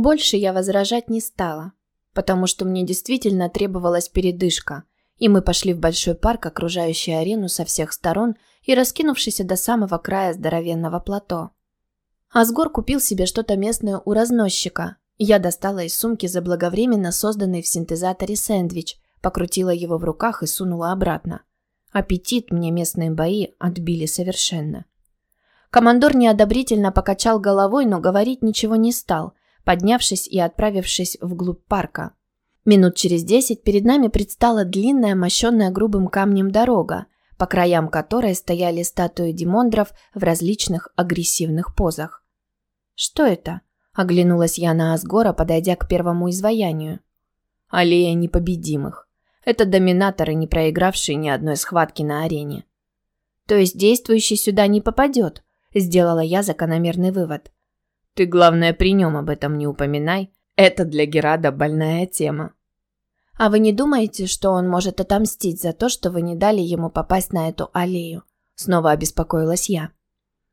Больше я возражать не стала, потому что мне действительно требовалась передышка, и мы пошли в большой парк, окружающий арену со всех сторон и раскинувшийся до самого края здоровенного плато. Асгор купил себе что-то местное у разносчика. Я достала из сумки заблаговременно созданный в синтезаторе сэндвич, покрутила его в руках и сунула обратно. Аппетит мне местные бои отбили совершенно. Командор неодобрительно покачал головой, но говорить ничего не стал, поднявшись и отправившись вглубь парка. Минут через десять перед нами предстала длинная, мощенная грубым камнем дорога, по краям которой стояли статуи демондров в различных агрессивных позах. «Что это?» – оглянулась я на Асгора, подойдя к первому изваянию. «Аллея непобедимых. Это доминаторы, не проигравшие ни одной схватки на арене». «То есть действующий сюда не попадет?» – сделала я закономерный вывод. «Ты, главное, при нем об этом не упоминай. Это для Герада больная тема». «А вы не думаете, что он может отомстить за то, что вы не дали ему попасть на эту аллею?» Снова обеспокоилась я.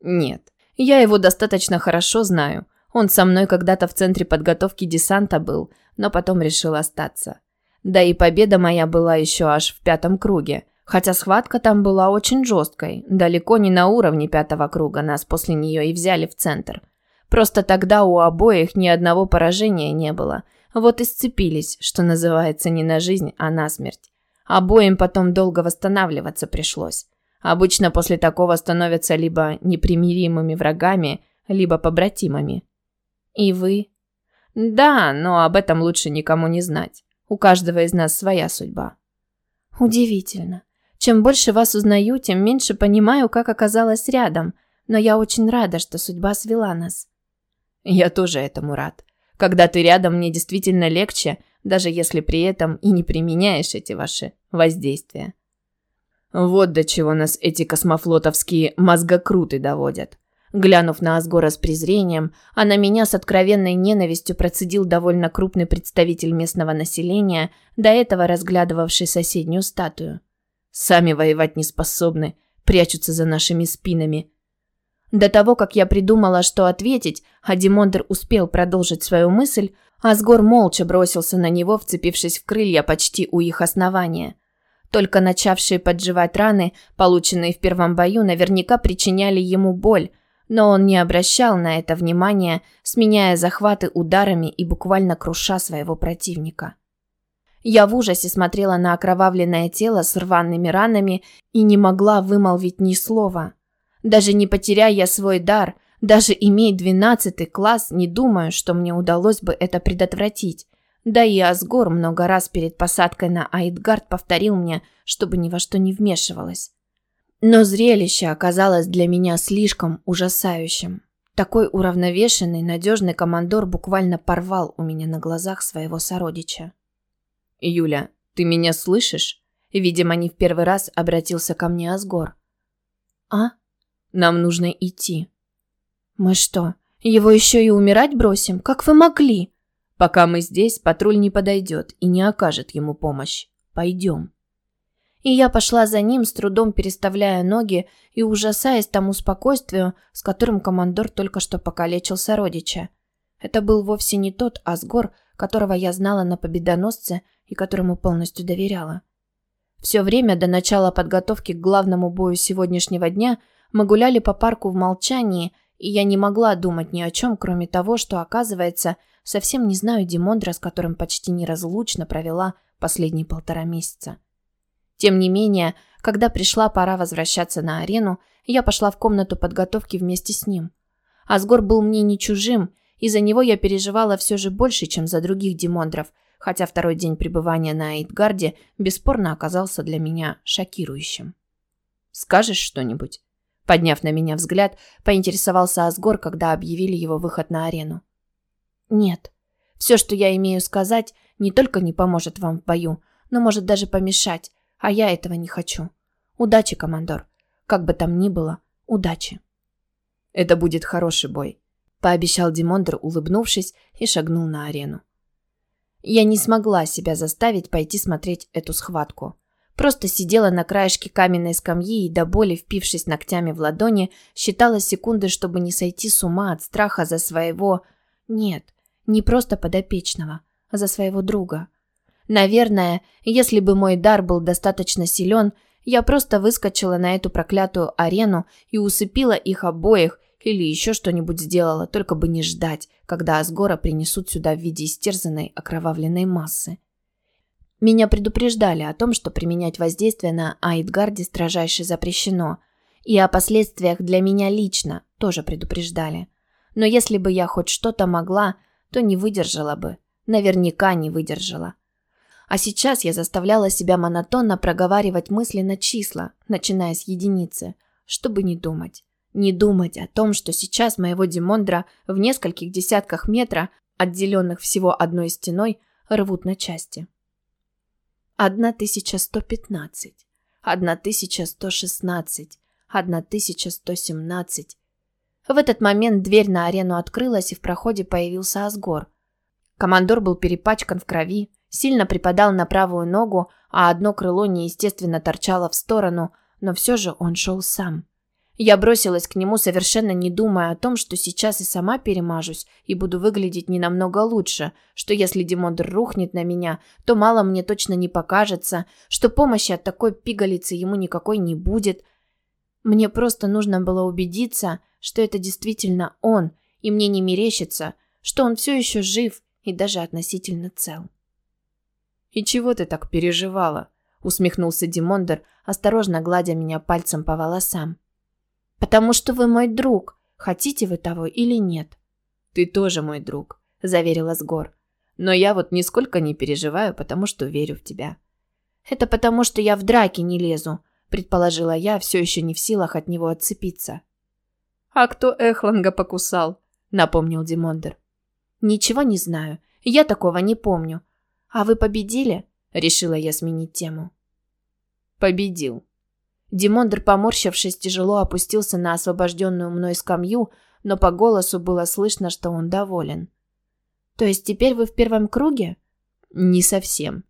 «Нет, я его достаточно хорошо знаю. Он со мной когда-то в центре подготовки десанта был, но потом решил остаться. Да и победа моя была еще аж в пятом круге. Хотя схватка там была очень жесткой, далеко не на уровне пятого круга, нас после нее и взяли в центр. Просто тогда у обоих ни одного поражения не было – вот и сцепились, что называется, не на жизнь, а на смерть. Обоим потом долго восстанавливаться пришлось. Обычно после такого становятся либо непримиримыми врагами, либо побратимами. И вы? Да, но об этом лучше никому не знать. У каждого из нас своя судьба. Удивительно. Чем больше вас узнаю, тем меньше понимаю, как оказалась рядом. Но я очень рада, что судьба свела нас. Я тоже этому рад. Когда ты рядом, мне действительно легче, даже если при этом и не применяешь эти ваши воздействия. Вот до чего нас эти космофлотовские мозгокруты доводят. Глянув на Асгора с презрением, а на меня с откровенной ненавистью процедил довольно крупный представитель местного населения, до этого разглядывавший соседнюю статую. Сами воевать не способны, прячутся за нашими спинами, до того, как я придумала, что ответить, а Димондер успел продолжить свою мысль, Асгор молча бросился на него, вцепившись в крылья почти у их основания. Только начавшие подживать раны, полученные в первом бою, наверняка причиняли ему боль, но он не обращал на это внимания, сменяя захваты ударами и буквально круша своего противника. Я в ужасе смотрела на окровавленное тело с рваными ранами и не могла вымолвить ни слова – даже не потеряя я свой дар, даже имея двенадцатый класс, не думаю, что мне удалось бы это предотвратить. Да и Асгор много раз перед посадкой на Аидгард повторил мне, чтобы ни во что не вмешивалась. Но зрелище оказалось для меня слишком ужасающим. Такой уравновешенный, надежный командор буквально порвал у меня на глазах своего сородича. «Юля, ты меня слышишь?» Видимо, не в первый раз обратился ко мне Асгор. «А?» Нам нужно идти. Мы что, его еще и умирать бросим? Как вы могли? Пока мы здесь, патруль не подойдет и не окажет ему помощь. Пойдем. И я пошла за ним, с трудом переставляя ноги и ужасаясь тому спокойствию, с которым командор только что покалечил сородича. Это был вовсе не тот Асгор, которого я знала на победоносце и которому полностью доверяла. Все время до начала подготовки к главному бою сегодняшнего дня – мы гуляли по парку в молчании, и я не могла думать ни о чем, кроме того, что, оказывается, совсем не знаю Димондра, с которым почти неразлучно провела последние полтора месяца. Тем не менее, когда пришла пора возвращаться на арену, я пошла в комнату подготовки вместе с ним. Асгор был мне не чужим, и за него я переживала все же больше, чем за других Димондров, хотя второй день пребывания на Эйдгарде бесспорно оказался для меня шокирующим. «Скажешь что-нибудь?» Подняв на меня взгляд, поинтересовался Асгор, когда объявили его выход на арену. «Нет. Все, что я имею сказать, не только не поможет вам в бою, но может даже помешать, а я этого не хочу. Удачи, командор. Как бы там ни было, удачи». «Это будет хороший бой», – пообещал Димондр, улыбнувшись, и шагнул на арену. Я не смогла себя заставить пойти смотреть эту схватку. Просто сидела на краешке каменной скамьи и до боли, впившись ногтями в ладони, считала секунды, чтобы не сойти с ума от страха за своего... Нет, Не просто подопечного, а за своего друга. Наверное, если бы мой дар был достаточно силен, я просто выскочила на эту проклятую арену и усыпила их обоих или еще что-нибудь сделала, только бы не ждать, когда Асгора принесут сюда в виде истерзанной окровавленной массы. Меня предупреждали о том, что применять воздействие на Аидгарде строжайше запрещено, и о последствиях для меня лично тоже предупреждали. Но если бы я хоть что-то могла, то не выдержала бы. Наверняка не выдержала. А сейчас я заставляла себя монотонно проговаривать мысленно числа, начиная с единицы, чтобы не думать. Не думать о том, что сейчас моего Димондра в нескольких десятках метра, отделенных всего одной стеной, рвут на части. 1115, 1116, 1117. В этот момент дверь на арену открылась, и в проходе появился Асгор. Командор был перепачкан в крови, Сильно припадал на правую ногу, а одно крыло неестественно торчало в сторону, но все же он шел сам. Я бросилась к нему, совершенно не думая о том, что сейчас и сама перемажусь и буду выглядеть не намного лучше, что если Димондр рухнет на меня, то мало мне точно не покажется, что помощи от такой пигалицы ему никакой не будет. Мне просто нужно было убедиться, что это действительно он, и мне не мерещится, что он все еще жив и даже относительно цел. «И чего ты так переживала?» – усмехнулся Димондер, осторожно гладя меня пальцем по волосам. «Потому что вы мой друг. Хотите вы того или нет?» «Ты тоже мой друг», – заверила Сгор. «Но я вот нисколько не переживаю, потому что верю в тебя». «Это потому, что я в драке не лезу», – предположила я, все еще не в силах от него отцепиться. «А кто Эхланга покусал?» – напомнил Димондер. «Ничего не знаю. Я такого не помню. «А вы победили?» – решила я сменить тему. «Победил». Димондр, поморщившись, тяжело опустился на освобожденную мной скамью, но по голосу было слышно, что он доволен. «То есть теперь вы в первом круге?» «Не совсем.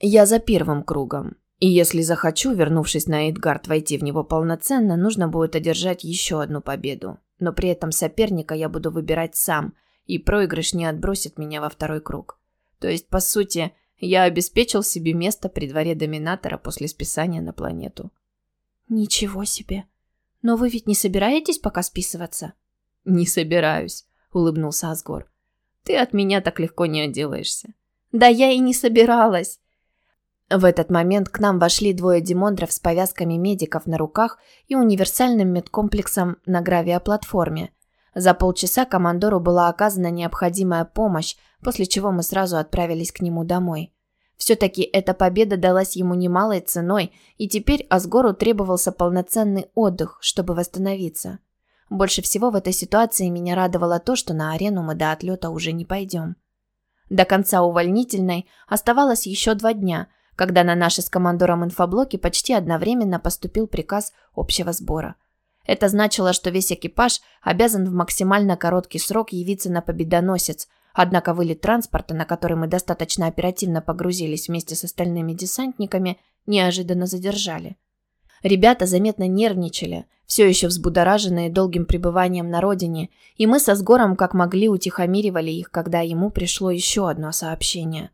Я за первым кругом. И если захочу, вернувшись на Эдгард, войти в него полноценно, нужно будет одержать еще одну победу. Но при этом соперника я буду выбирать сам, и проигрыш не отбросит меня во второй круг. То есть, по сути, я обеспечил себе место при дворе доминатора после списания на планету. Ничего себе. Но вы ведь не собираетесь пока списываться? Не собираюсь, улыбнулся Асгор. Ты от меня так легко не отделаешься. Да я и не собиралась. В этот момент к нам вошли двое демондров с повязками медиков на руках и универсальным медкомплексом на гравиоплатформе. За полчаса командору была оказана необходимая помощь, после чего мы сразу отправились к нему домой. Все-таки эта победа далась ему немалой ценой, и теперь Асгору требовался полноценный отдых, чтобы восстановиться. Больше всего в этой ситуации меня радовало то, что на арену мы до отлета уже не пойдем. До конца увольнительной оставалось еще два дня, когда на наши с командором инфоблоки почти одновременно поступил приказ общего сбора – это значило, что весь экипаж обязан в максимально короткий срок явиться на победоносец, однако вылет транспорта, на который мы достаточно оперативно погрузились вместе с остальными десантниками, неожиданно задержали. Ребята заметно нервничали, все еще взбудораженные долгим пребыванием на родине, и мы со Сгором как могли утихомиривали их, когда ему пришло еще одно сообщение.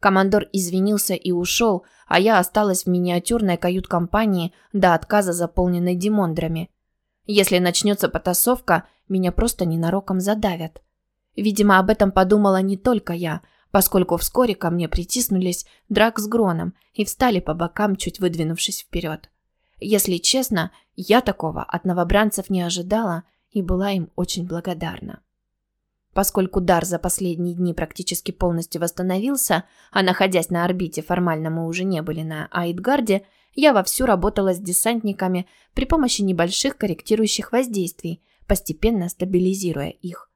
Командор извинился и ушел, а я осталась в миниатюрной кают-компании до отказа, заполненной демондрами – если начнется потасовка, меня просто ненароком задавят. Видимо, об этом подумала не только я, поскольку вскоре ко мне притиснулись Драк с Гроном и встали по бокам, чуть выдвинувшись вперед. Если честно, я такого от новобранцев не ожидала и была им очень благодарна. Поскольку дар за последние дни практически полностью восстановился, а находясь на орбите формально мы уже не были на Аидгарде, я вовсю работала с десантниками при помощи небольших корректирующих воздействий, постепенно стабилизируя их.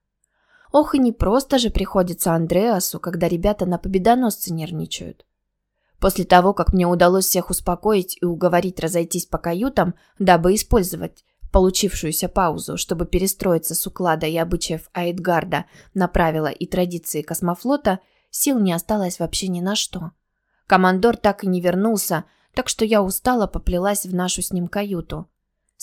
Ох, и не просто же приходится Андреасу, когда ребята на победоносце нервничают. После того, как мне удалось всех успокоить и уговорить разойтись по каютам, дабы использовать получившуюся паузу, чтобы перестроиться с уклада и обычаев Аидгарда на правила и традиции космофлота, сил не осталось вообще ни на что. Командор так и не вернулся, так что я устало поплелась в нашу с ним каюту.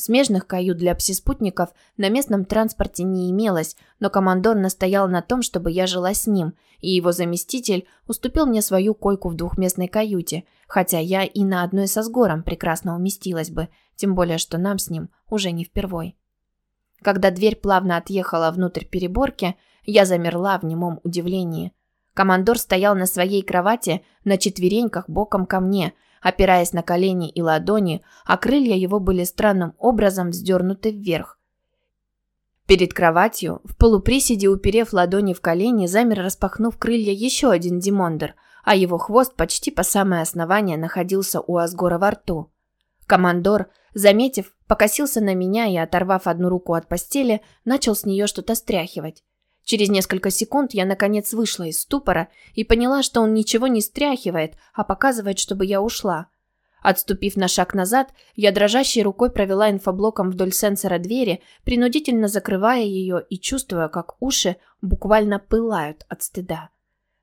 Смежных кают для псиспутников на местном транспорте не имелось, но командор настоял на том, чтобы я жила с ним, и его заместитель уступил мне свою койку в двухместной каюте, хотя я и на одной со сгором прекрасно уместилась бы, тем более, что нам с ним уже не впервой. Когда дверь плавно отъехала внутрь переборки, я замерла в немом удивлении. Командор стоял на своей кровати на четвереньках боком ко мне – опираясь на колени и ладони, а крылья его были странным образом вздернуты вверх. Перед кроватью, в полуприседе уперев ладони в колени, замер распахнув крылья еще один Димондер, а его хвост почти по самое основание находился у Асгора во рту. Командор, заметив, покосился на меня и, оторвав одну руку от постели, начал с нее что-то стряхивать. Через несколько секунд я, наконец, вышла из ступора и поняла, что он ничего не стряхивает, а показывает, чтобы я ушла. Отступив на шаг назад, я дрожащей рукой провела инфоблоком вдоль сенсора двери, принудительно закрывая ее и чувствуя, как уши буквально пылают от стыда.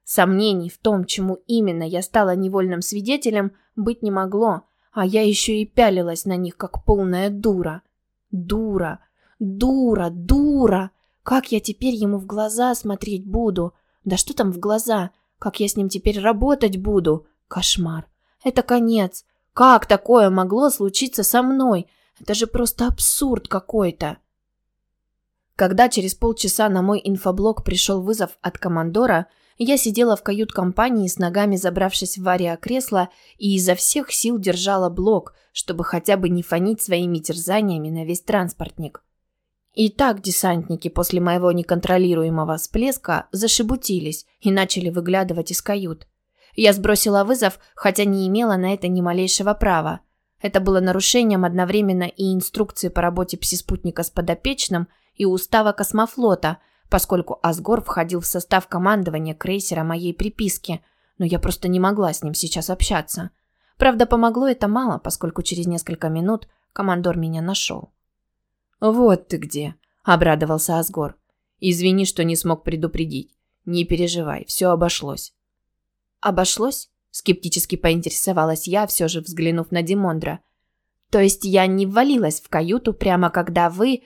Сомнений в том, чему именно я стала невольным свидетелем, быть не могло, а я еще и пялилась на них, как полная дура. Дура, дура, дура! Как я теперь ему в глаза смотреть буду? Да что там в глаза? Как я с ним теперь работать буду? Кошмар. Это конец. Как такое могло случиться со мной? Это же просто абсурд какой-то. Когда через полчаса на мой инфоблок пришел вызов от командора, я сидела в кают-компании с ногами забравшись в авиакресло и изо всех сил держала блок, чтобы хотя бы не фонить своими терзаниями на весь транспортник. И так десантники после моего неконтролируемого всплеска зашебутились и начали выглядывать из кают. Я сбросила вызов, хотя не имела на это ни малейшего права. Это было нарушением одновременно и инструкции по работе пси-спутника с подопечным, и устава космофлота, поскольку Асгор входил в состав командования крейсера моей приписки, но я просто не могла с ним сейчас общаться. Правда, помогло это мало, поскольку через несколько минут командор меня нашел. «Вот ты где», – обрадовался Асгор. «Извини, что не смог предупредить. Не переживай, все обошлось». «Обошлось?» – скептически поинтересовалась я, все же взглянув на Димондра. «То есть я не ввалилась в каюту прямо когда вы...»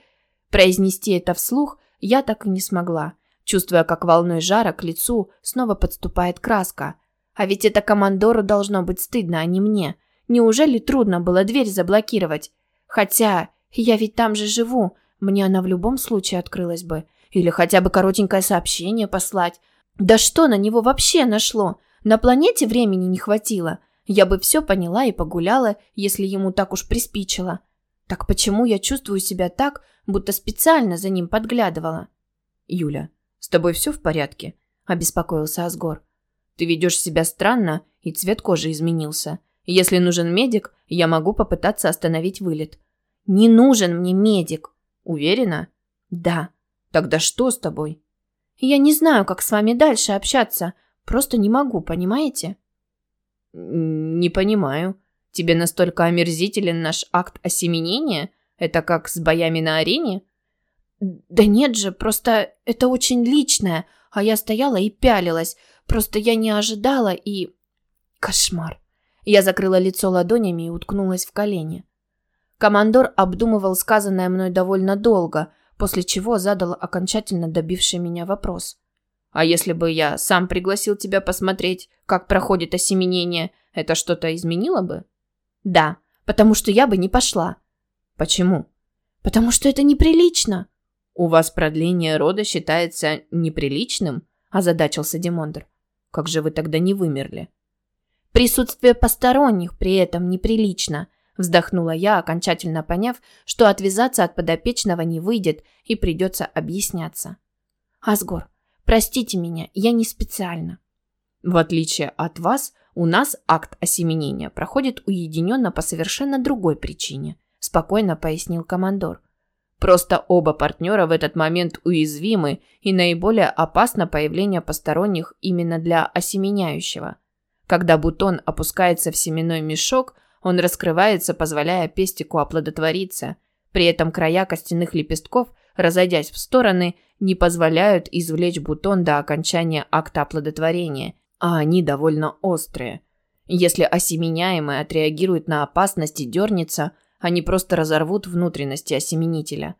Произнести это вслух я так и не смогла, чувствуя, как волной жара к лицу снова подступает краска. А ведь это командору должно быть стыдно, а не мне. Неужели трудно было дверь заблокировать? Хотя я ведь там же живу. Мне она в любом случае открылась бы. Или хотя бы коротенькое сообщение послать. Да что на него вообще нашло? На планете времени не хватило. Я бы все поняла и погуляла, если ему так уж приспичило. Так почему я чувствую себя так, будто специально за ним подглядывала? Юля, с тобой все в порядке? Обеспокоился Асгор. Ты ведешь себя странно, и цвет кожи изменился. Если нужен медик, я могу попытаться остановить вылет. Не нужен мне медик. Уверена? Да. Тогда что с тобой? Я не знаю, как с вами дальше общаться. Просто не могу, понимаете? Не понимаю. Тебе настолько омерзителен наш акт осеменения? Это как с боями на арене? Да нет же, просто это очень личное, а я стояла и пялилась. Просто я не ожидала и... Кошмар. Я закрыла лицо ладонями и уткнулась в колени. Командор обдумывал сказанное мной довольно долго, после чего задал окончательно добивший меня вопрос. «А если бы я сам пригласил тебя посмотреть, как проходит осеменение, это что-то изменило бы?» «Да, потому что я бы не пошла». «Почему?» «Потому что это неприлично». «У вас продление рода считается неприличным?» – озадачился Демондр. «Как же вы тогда не вымерли?» «Присутствие посторонних при этом неприлично», Вздохнула я, окончательно поняв, что отвязаться от подопечного не выйдет и придется объясняться. «Асгор, простите меня, я не специально». В отличие от вас, у нас акт осеменения проходит уединенно по совершенно другой причине, спокойно пояснил командор. Просто оба партнера в этот момент уязвимы и наиболее опасно появление посторонних именно для осеменяющего. Когда бутон опускается в семенной мешок – он раскрывается, позволяя пестику оплодотвориться. При этом края костяных лепестков, разойдясь в стороны, не позволяют извлечь бутон до окончания акта оплодотворения, а они довольно острые. Если осеменяемый отреагирует на опасность и дернется, они просто разорвут внутренности осеменителя.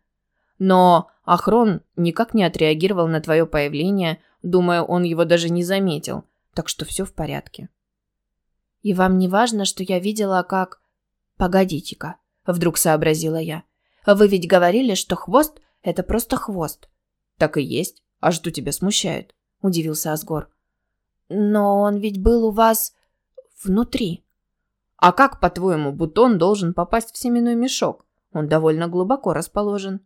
Но Ахрон никак не отреагировал на твое появление, думаю, он его даже не заметил, так что все в порядке. И вам не важно, что я видела, как... Погодите-ка, вдруг сообразила я. Вы ведь говорили, что хвост – это просто хвост. Так и есть. А что тебя смущает? Удивился Асгор. Но он ведь был у вас внутри. А как, по-твоему, бутон должен попасть в семенной мешок? Он довольно глубоко расположен.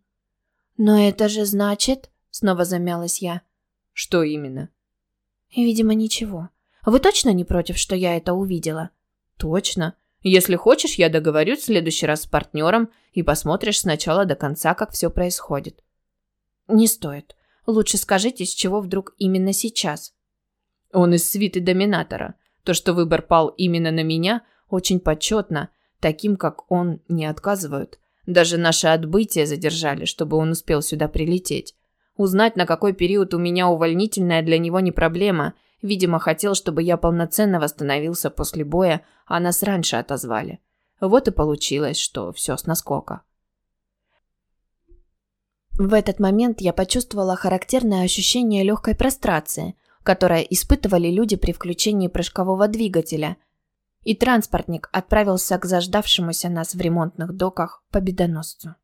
Но это же значит... Снова замялась я. Что именно? Видимо, ничего. Вы точно не против, что я это увидела? Точно. Если хочешь, я договорюсь в следующий раз с партнером и посмотришь сначала до конца, как все происходит. Не стоит. Лучше скажите, с чего вдруг именно сейчас? Он из свиты Доминатора. То, что выбор пал именно на меня, очень почетно. Таким, как он, не отказывают. Даже наше отбытие задержали, чтобы он успел сюда прилететь. Узнать, на какой период у меня увольнительная для него не проблема. Видимо, хотел, чтобы я полноценно восстановился после боя, а нас раньше отозвали. Вот и получилось, что все с наскока. В этот момент я почувствовала характерное ощущение легкой прострации, которое испытывали люди при включении прыжкового двигателя. И транспортник отправился к заждавшемуся нас в ремонтных доках победоносцу.